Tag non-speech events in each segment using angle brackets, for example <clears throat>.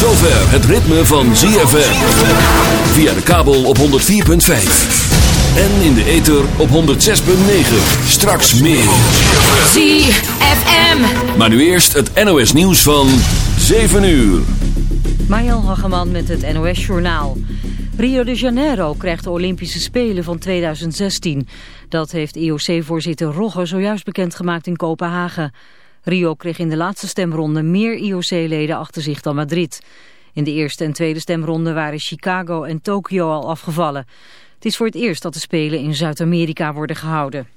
zover het ritme van ZFM. Via de kabel op 104.5. En in de ether op 106.9. Straks meer. ZFM. Maar nu eerst het NOS nieuws van 7 uur. Mariel Hageman met het NOS Journaal. Rio de Janeiro krijgt de Olympische Spelen van 2016. Dat heeft IOC-voorzitter Rogge zojuist bekendgemaakt in Kopenhagen. Rio kreeg in de laatste stemronde meer IOC-leden achter zich dan Madrid. In de eerste en tweede stemronde waren Chicago en Tokio al afgevallen. Het is voor het eerst dat de Spelen in Zuid-Amerika worden gehouden.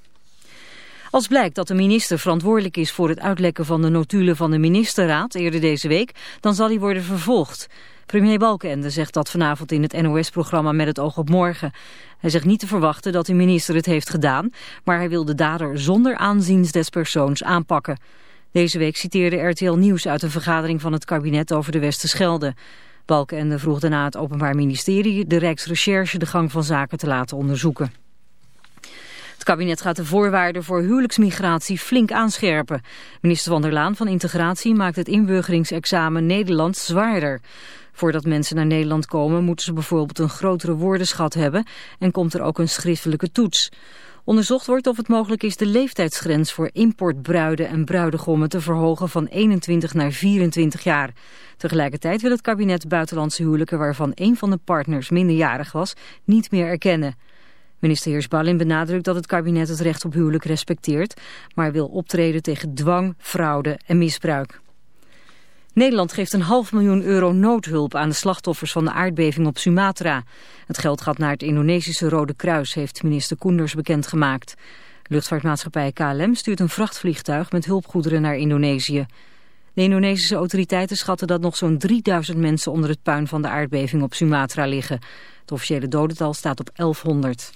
Als blijkt dat de minister verantwoordelijk is voor het uitlekken van de notulen van de ministerraad eerder deze week, dan zal hij worden vervolgd. Premier Balkenende zegt dat vanavond in het NOS-programma Met het oog op morgen. Hij zegt niet te verwachten dat de minister het heeft gedaan, maar hij wil de dader zonder aanzien des persoons aanpakken. Deze week citeerde RTL Nieuws uit een vergadering van het kabinet over de Westerschelde. Balkenende vroeg daarna het Openbaar Ministerie de Rijksrecherche de gang van zaken te laten onderzoeken. Het kabinet gaat de voorwaarden voor huwelijksmigratie flink aanscherpen. Minister van der Laan van Integratie maakt het inburgeringsexamen Nederlands zwaarder. Voordat mensen naar Nederland komen moeten ze bijvoorbeeld een grotere woordenschat hebben en komt er ook een schriftelijke toets. Onderzocht wordt of het mogelijk is de leeftijdsgrens voor importbruiden en bruidegommen te verhogen van 21 naar 24 jaar. Tegelijkertijd wil het kabinet buitenlandse huwelijken waarvan een van de partners minderjarig was niet meer erkennen. Minister Heersbalin benadrukt dat het kabinet het recht op huwelijk respecteert, maar wil optreden tegen dwang, fraude en misbruik. Nederland geeft een half miljoen euro noodhulp aan de slachtoffers van de aardbeving op Sumatra. Het geld gaat naar het Indonesische Rode Kruis, heeft minister Koenders bekendgemaakt. Luchtvaartmaatschappij KLM stuurt een vrachtvliegtuig met hulpgoederen naar Indonesië. De Indonesische autoriteiten schatten dat nog zo'n 3000 mensen onder het puin van de aardbeving op Sumatra liggen. Het officiële dodental staat op 1100.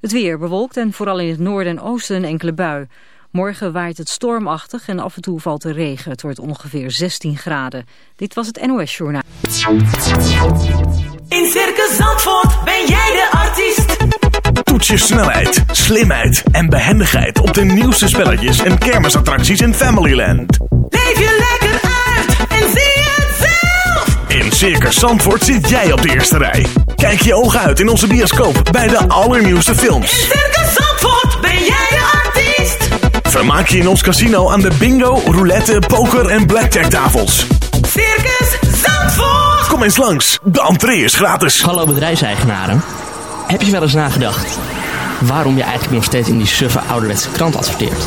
Het weer bewolkt en vooral in het noorden en oosten een enkele bui. Morgen waait het stormachtig en af en toe valt er regen. Het wordt ongeveer 16 graden. Dit was het NOS Journaal. In Circus Zandvoort ben jij de artiest. Toets je snelheid, slimheid en behendigheid op de nieuwste spelletjes en kermisattracties in Familyland. Leef je lekker uit en zie het zelf. In Circus Zandvoort zit jij op de eerste rij. Kijk je ogen uit in onze bioscoop bij de allernieuwste In films. Circus Zandvoort ben jij de artiest. Vermaak je in ons casino aan de bingo, roulette, poker en blackjack tafels. Circus Zandvoort. Kom eens langs, de entree is gratis. Hallo bedrijfseigenaren. Heb je wel eens nagedacht waarom je eigenlijk nog steeds in die suffe ouderwetse krant adverteert.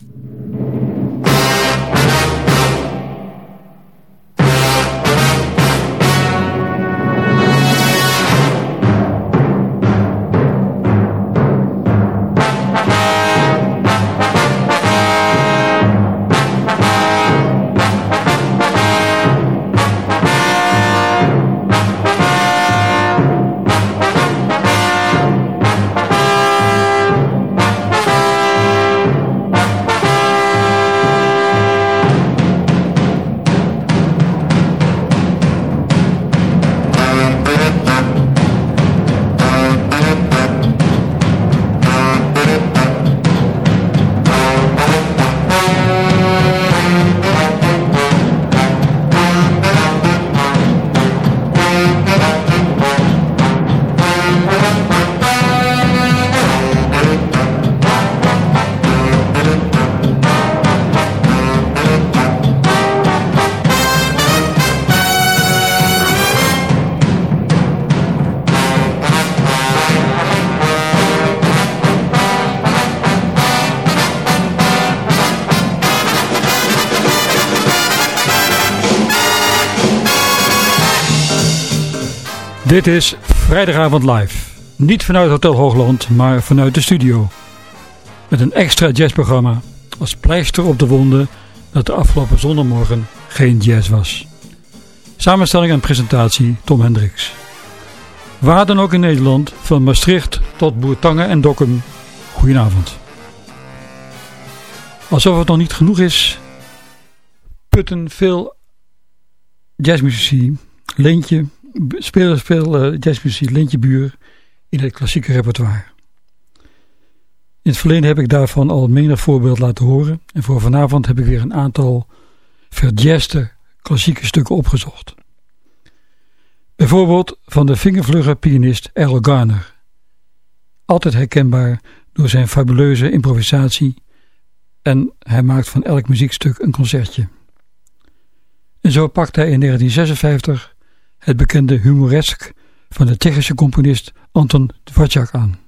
Dit is Vrijdagavond Live. Niet vanuit Hotel Hoogland, maar vanuit de studio. Met een extra jazzprogramma als pleister op de wonden dat de afgelopen zondagmorgen geen jazz was. Samenstelling en presentatie Tom Hendricks. Waar dan ook in Nederland, van Maastricht tot Boertangen en Dokkum, goedenavond. Alsof het nog niet genoeg is, putten veel jazzmuzici, Leentje, spelen veel jazzmuziek Lintje Buur in het klassieke repertoire. In het verleden heb ik daarvan al menig voorbeeld laten horen en voor vanavond heb ik weer een aantal verjazzte klassieke stukken opgezocht. Bijvoorbeeld van de vingervlugge pianist Errol Garner. Altijd herkenbaar door zijn fabuleuze improvisatie en hij maakt van elk muziekstuk een concertje. En zo pakt hij in 1956 het bekende humoresk van de Tsjechische componist Anton Dvořák aan.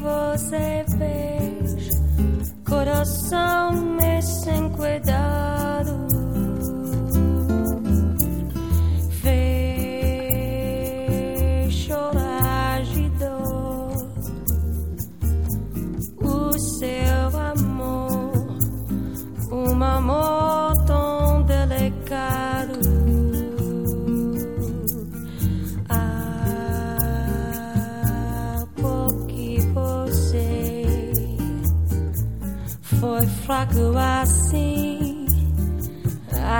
você fez, coração me sem cuidar.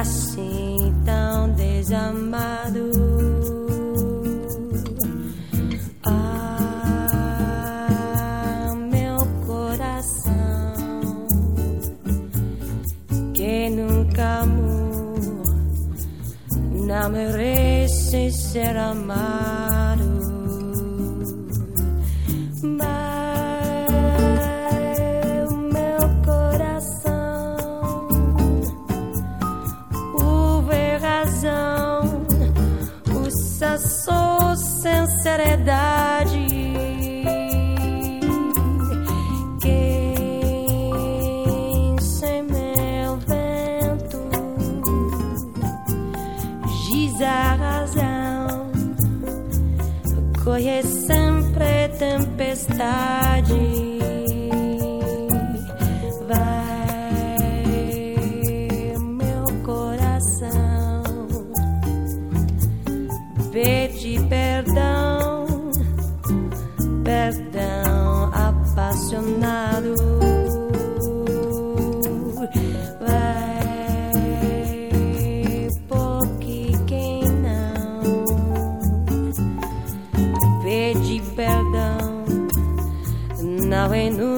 assim tão desamado. Ah, meu coração que nunca amou, não merece ser amado. train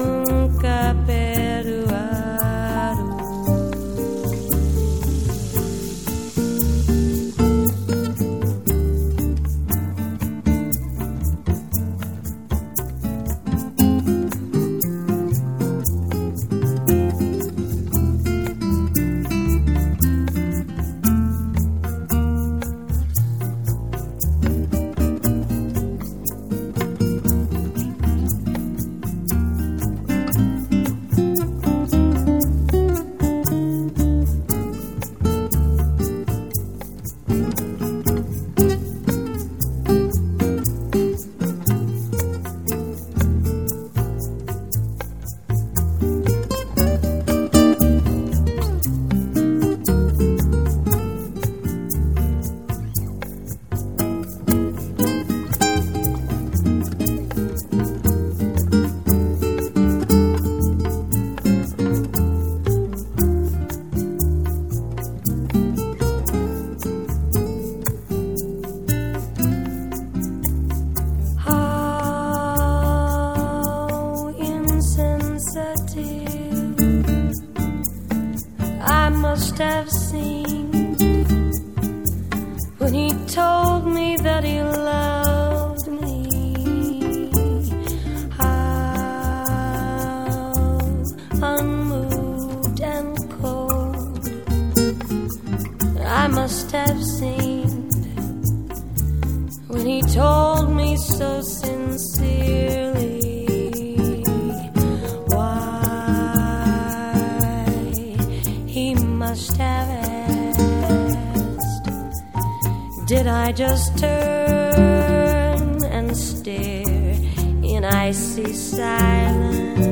I just turn and stare, in icy silence.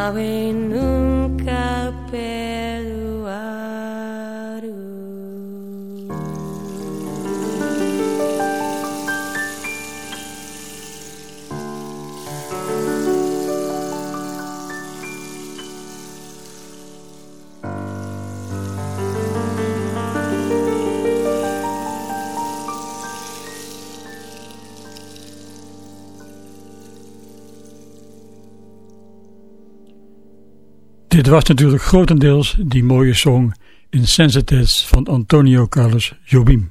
now in was natuurlijk grotendeels die mooie song Insensitives van Antonio Carlos Jobim.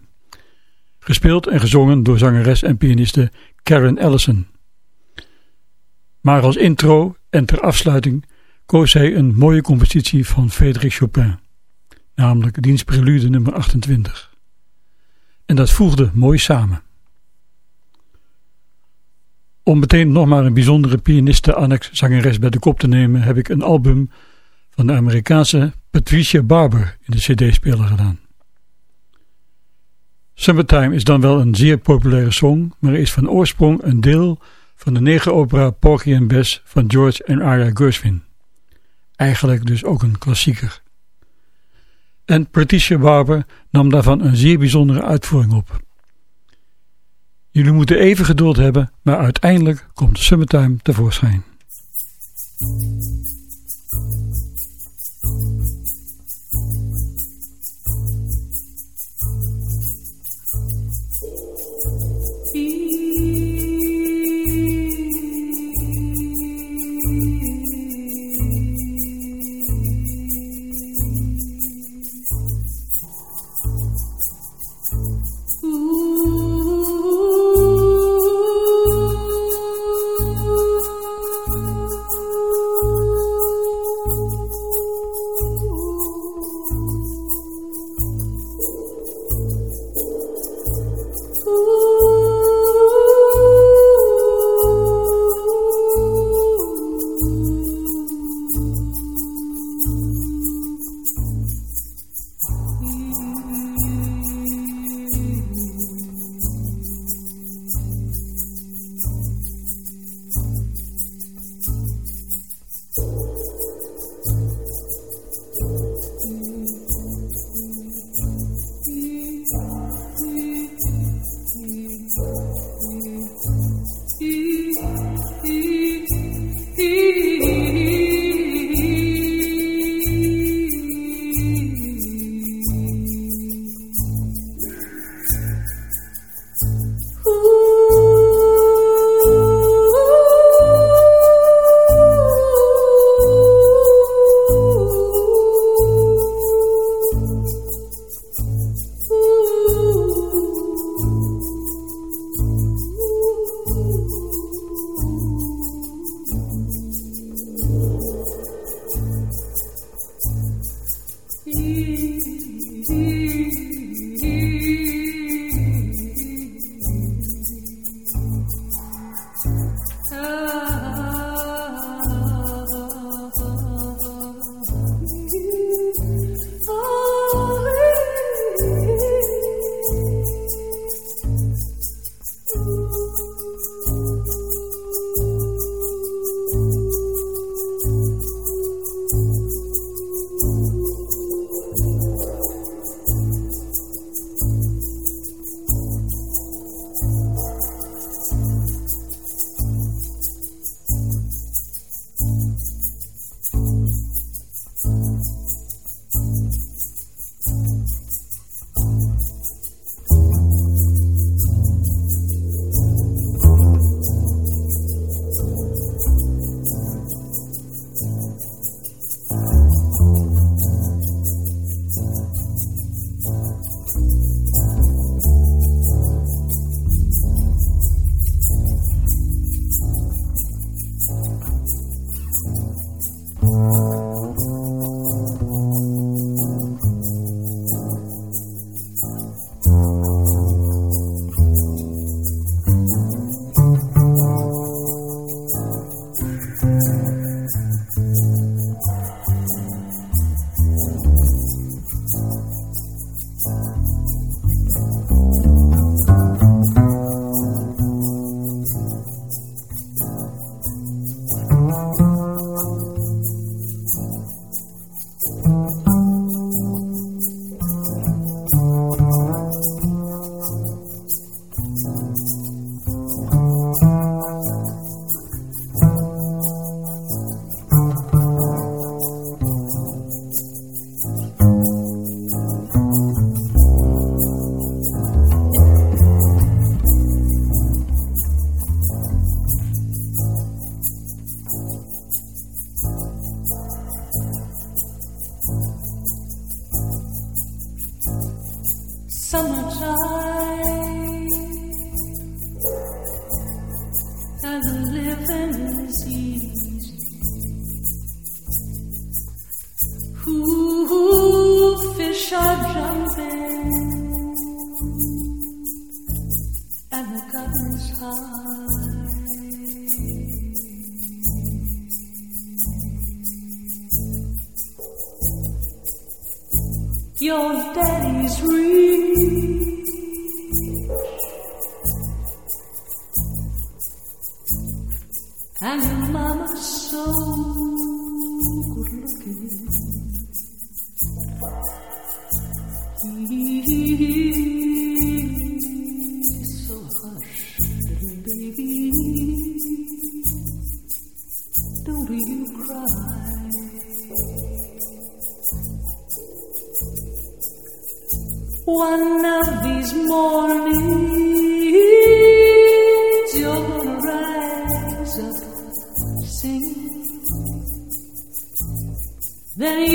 Gespeeld en gezongen door zangeres en pianiste Karen Ellison. Maar als intro en ter afsluiting koos hij een mooie compositie van Frédéric Chopin, namelijk diens prelude nummer 28. En dat voegde mooi samen. Om meteen nog maar een bijzondere pianiste annex zangeres bij de kop te nemen, heb ik een album van de Amerikaanse Patricia Barber in de cd-speler gedaan. Summertime is dan wel een zeer populaire song, maar is van oorsprong een deel van de negeropera Porgy and Bess van George en Ira Gershwin. Eigenlijk dus ook een klassieker. En Patricia Barber nam daarvan een zeer bijzondere uitvoering op. Jullie moeten even geduld hebben, maar uiteindelijk komt Summertime tevoorschijn.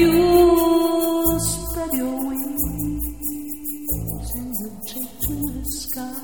You'll spread your wings and you'll take to the sky.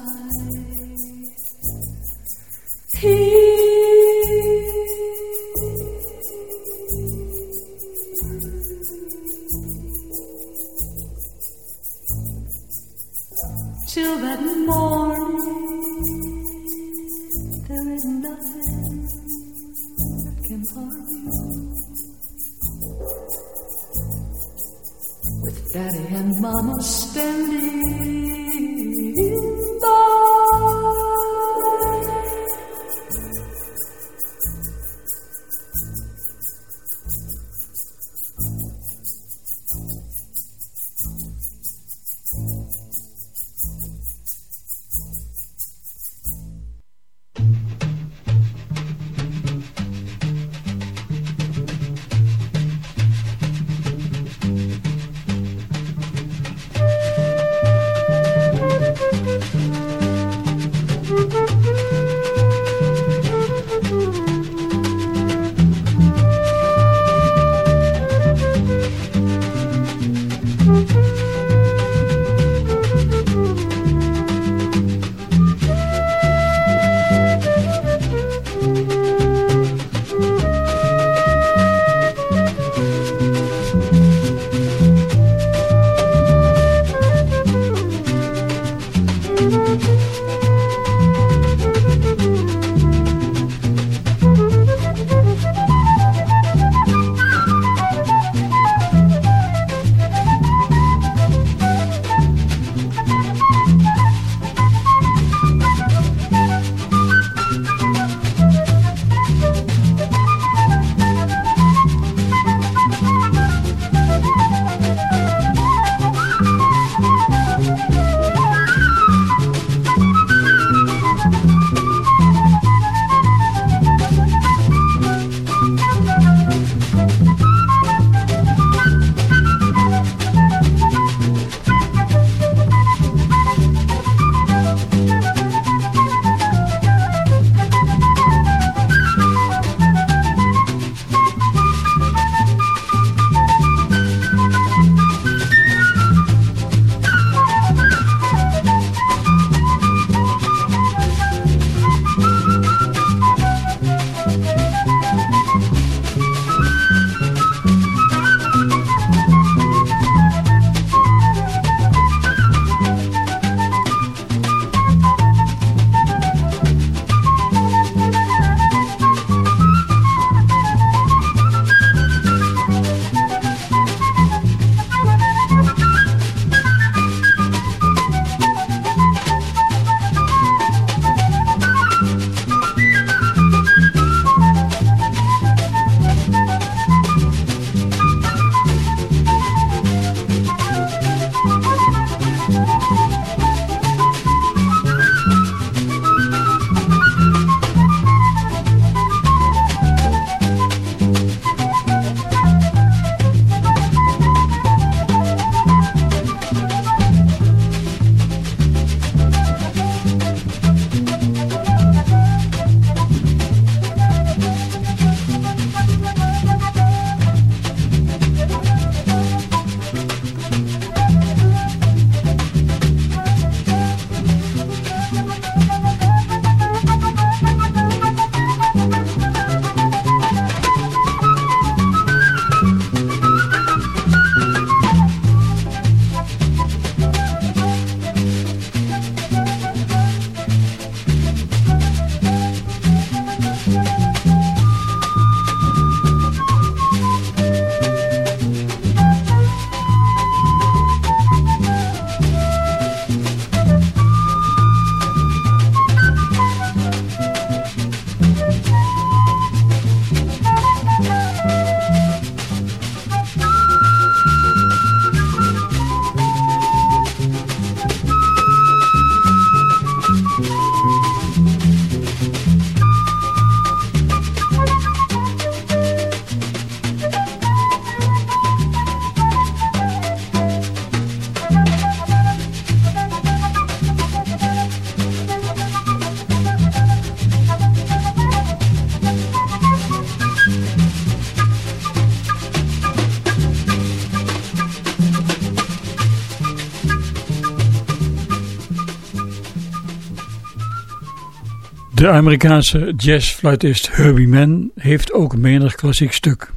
De Amerikaanse jazzfluitist Herbie Mann heeft ook menig klassiek stuk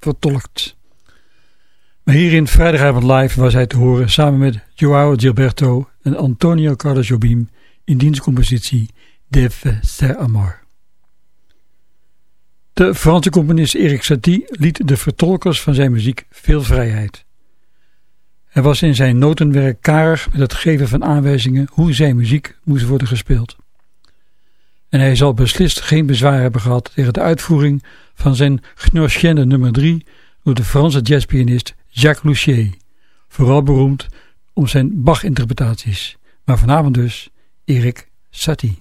vertolkt. Maar hier in Vrijdagavond Live was hij te horen samen met Joao Gilberto en Antonio Carlos Jobim in dienstcompositie Deve Ser Amor. De Franse componist Erik Satie liet de vertolkers van zijn muziek veel vrijheid. Hij was in zijn notenwerk karig met het geven van aanwijzingen hoe zijn muziek moest worden gespeeld. En hij zal beslist geen bezwaar hebben gehad tegen de uitvoering van zijn Gnoscienne nummer 3 door de Franse jazzpianist Jacques Louchier, vooral beroemd om zijn Bach-interpretaties, maar vanavond dus Erik Satie.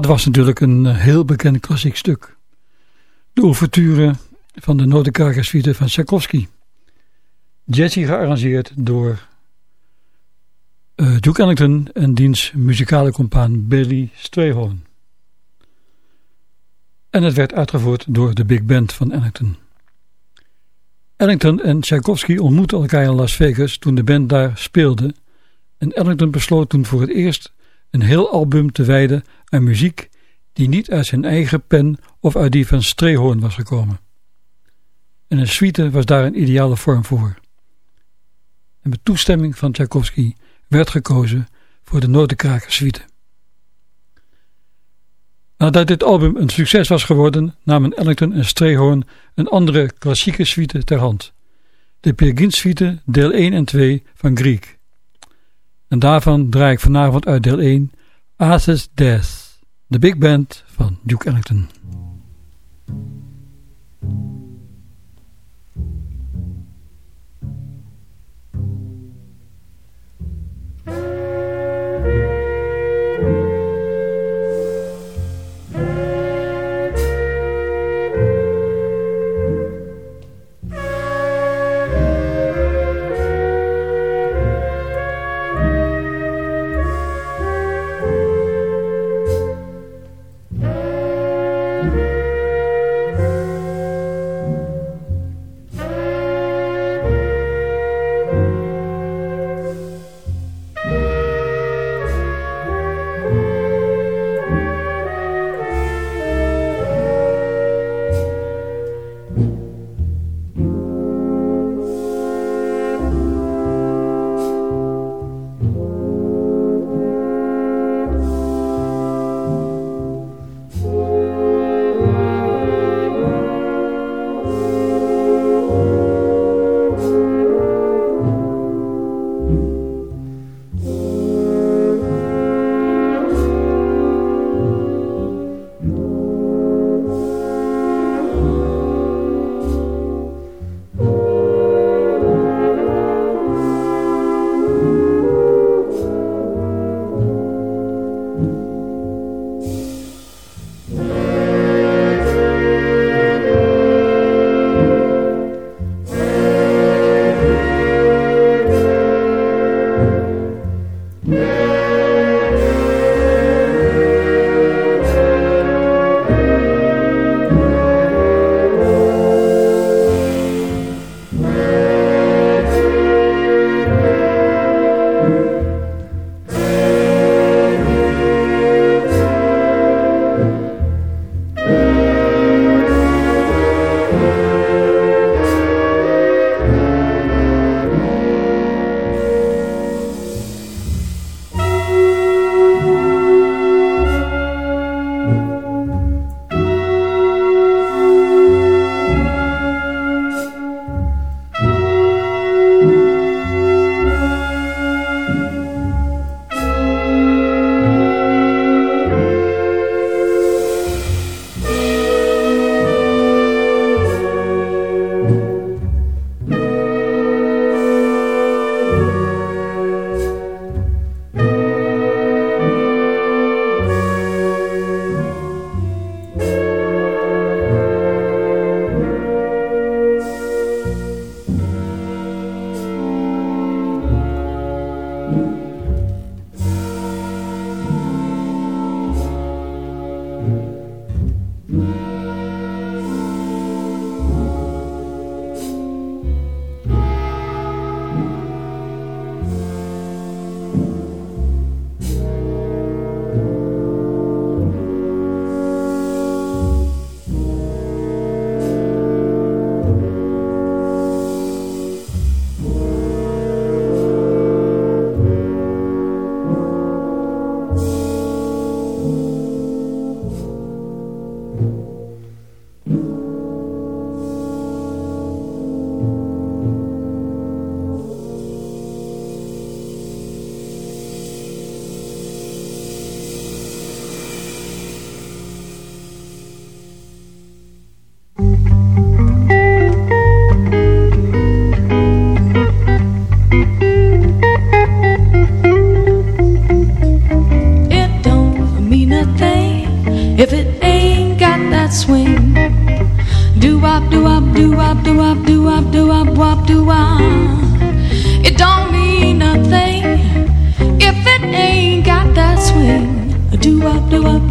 Dat was natuurlijk een eh, heel bekend klassiek stuk. De ouverture van de Noorderkraker van Tchaikovsky. Jazzy gearrangeerd door uh, Duke Ellington en diens muzikale compaan Billy Strayhorn. En het werd uitgevoerd door de big band van Ellington. Ellington en Tchaikovsky ontmoetten elkaar in Las Vegas toen de band daar speelde en Ellington besloot toen voor het eerst een heel album te wijden aan muziek die niet uit zijn eigen pen of uit die van Strayhorn was gekomen. En een suite was daar een ideale vorm voor. En met toestemming van Tchaikovsky werd gekozen voor de Noorderkraker suite. Nadat dit album een succes was geworden, namen Ellington en Strayhorn een andere klassieke suite ter hand. De Peer deel 1 en 2 van Griek. En daarvan draai ik vanavond uit deel 1 Aces Death, de big band van Duke Ellington.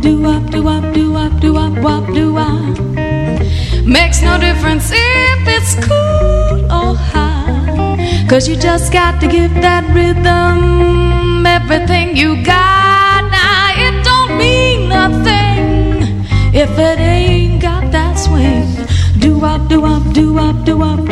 Do wop, do wop, do wop, do wop, wop, do wop. Makes no difference if it's cool or high. Cause you just got to give that rhythm everything you got. Now it don't mean nothing if it ain't got that swing. Do wop, do wop, do wop, do wop,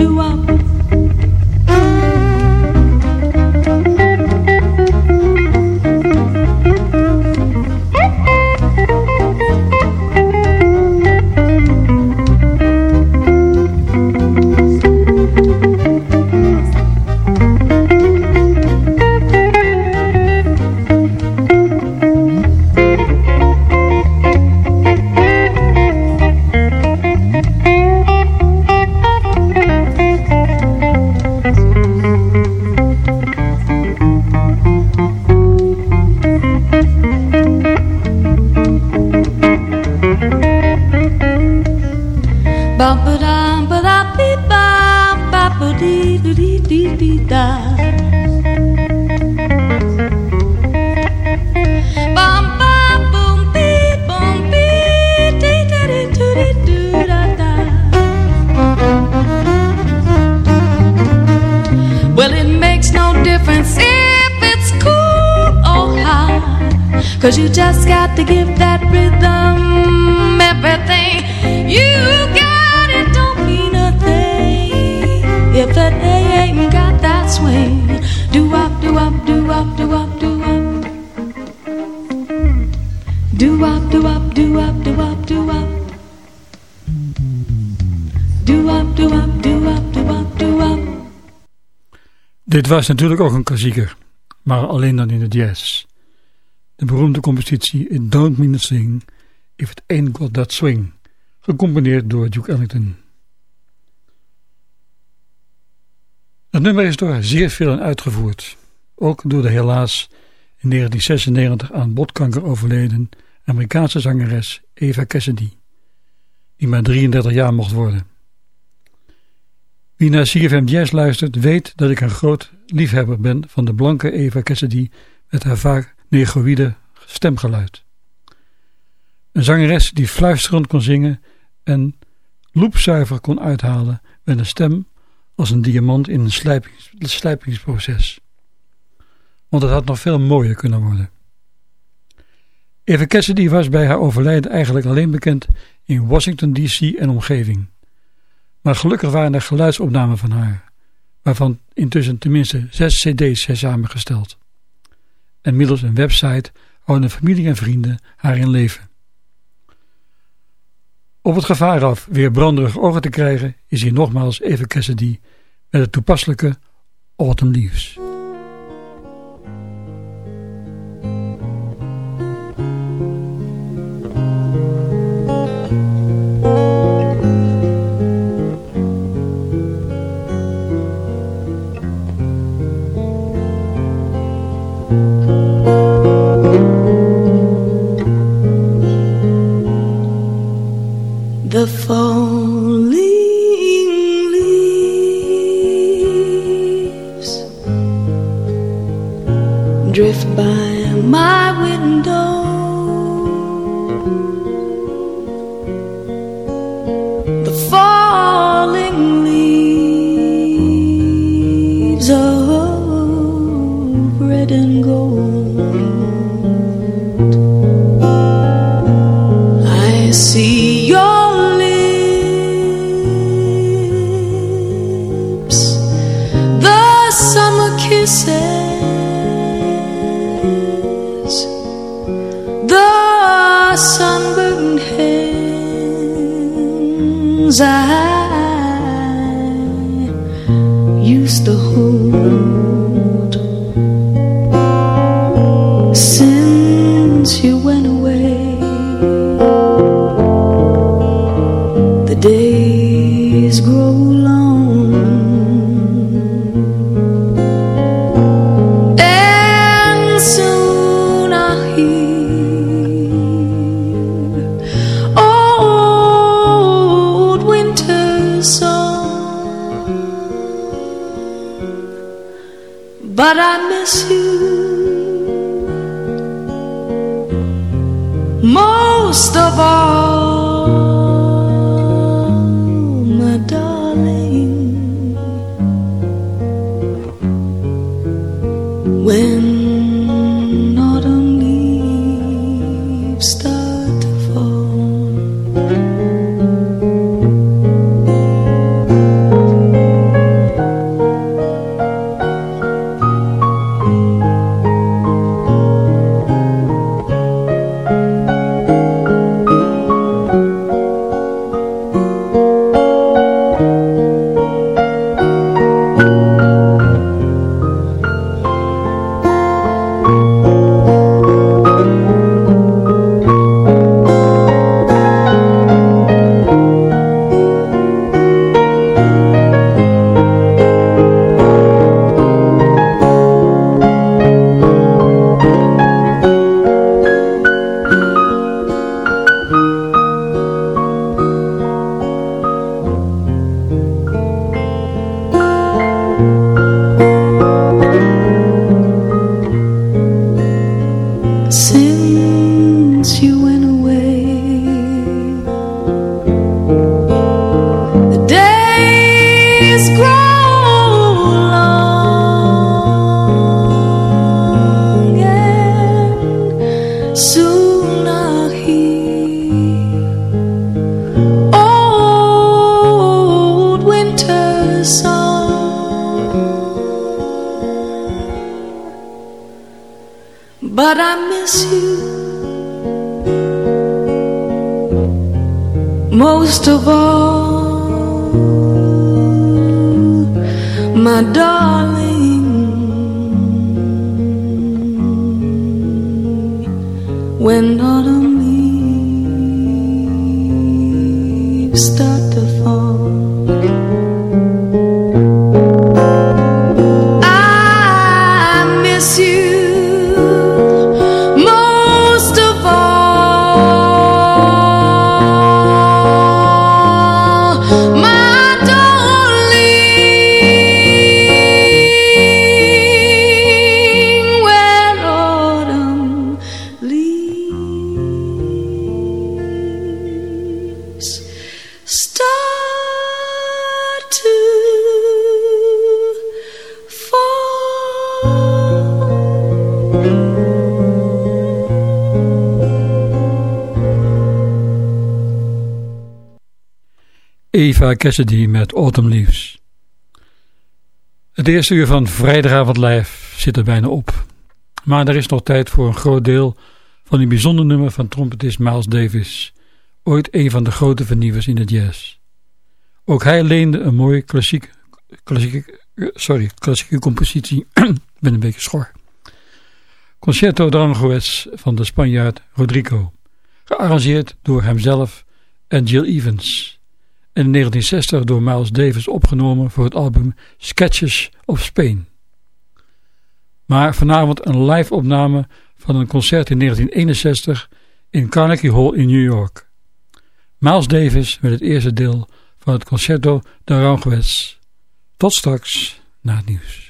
Cause you just got to give that rhythm everything you got. It don't mean a thing if it ain't got that swing. Do wop, do wop, do wop, do wop, do wop. Do wop, do wop, do wop, do wop, do wop. Do wop, do wop, do wop, do wop, do wop. Dit was natuurlijk ook een klassieker, maar alleen dan in de jazz. De beroemde compositie It Don't Mean a Thing If It Ain't Got That Swing, gecomponeerd door Duke Ellington. Het nummer is door zeer velen uitgevoerd, ook door de helaas in 1996 aan botkanker overleden Amerikaanse zangeres Eva Cassidy, die maar 33 jaar mocht worden. Wie naar CFM Jazz luistert weet dat ik een groot liefhebber ben van de blanke Eva Cassidy met haar vaak negroïde stemgeluid. Een zangeres die fluisterend kon zingen en loepzuiver kon uithalen met een stem als een diamant in een slijpings, slijpingsproces. Want het had nog veel mooier kunnen worden. Eva Cassidy was bij haar overlijden eigenlijk alleen bekend in Washington D.C. en omgeving. Maar gelukkig waren er geluidsopnamen van haar, waarvan intussen tenminste zes cd's zijn samengesteld en middels een website houden familie en vrienden haar in leven. Op het gevaar af weer branderige ogen te krijgen is hier nogmaals Eva Cassidy met het toepasselijke Autumn Leaves. Drift by my window. Eva Cassidy met Autumn Leaves. Het eerste uur van vrijdagavond live zit er bijna op. Maar er is nog tijd voor een groot deel van een bijzonder nummer van trompetist Miles Davis. Ooit een van de grote vernieuwers in de jazz. Ook hij leende een mooie klassiek, klassieke, sorry, klassieke compositie. <clears throat> Ik ben een beetje schor. Concerto d'Aranjuez van de Spanjaard Rodrigo. Gearrangeerd door hemzelf en Jill Evans. In 1960 door Miles Davis opgenomen voor het album Sketches of Spain. Maar vanavond een live opname van een concert in 1961 in Carnegie Hall in New York. Miles Davis met het eerste deel van het Concerto d'Aranjuez. Tot straks na het nieuws.